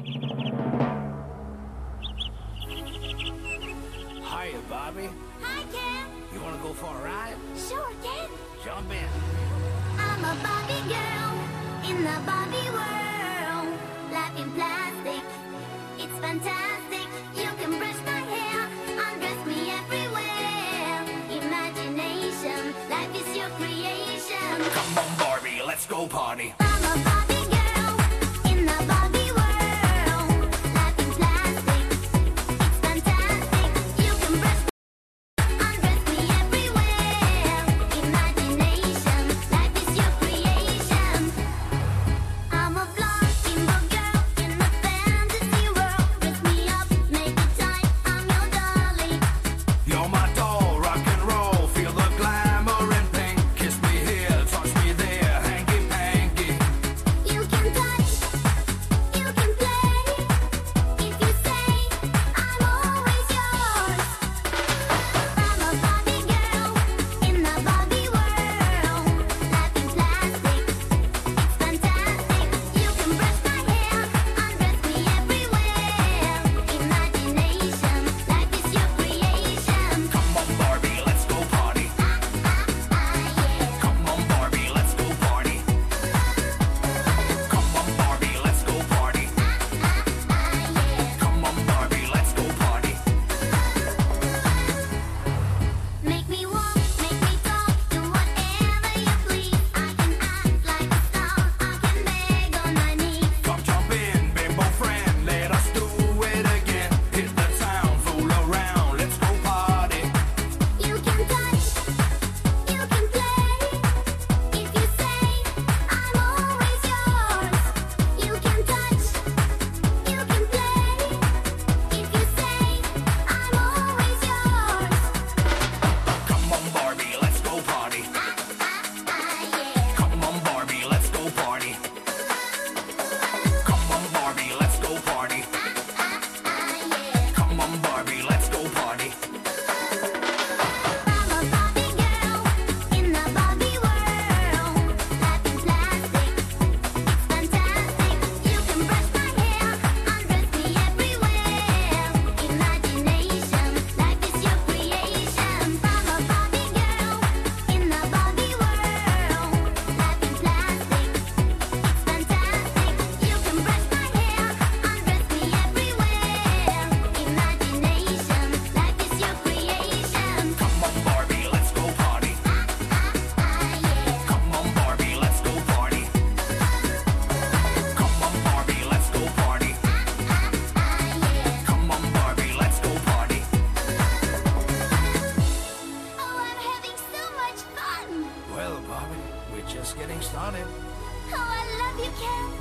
Hiya, Bobby. Hi, Cam. You want to go for a ride? Sure, Ken. Jump in. I'm a Bobby girl in the Bobby world. Life in plastic, it's fantastic. You can brush my hair, undress me everywhere. Imagination, life is your creation. Come on, Barbie, let's go party. I'm a Bobby. Oh, I love you, Ken.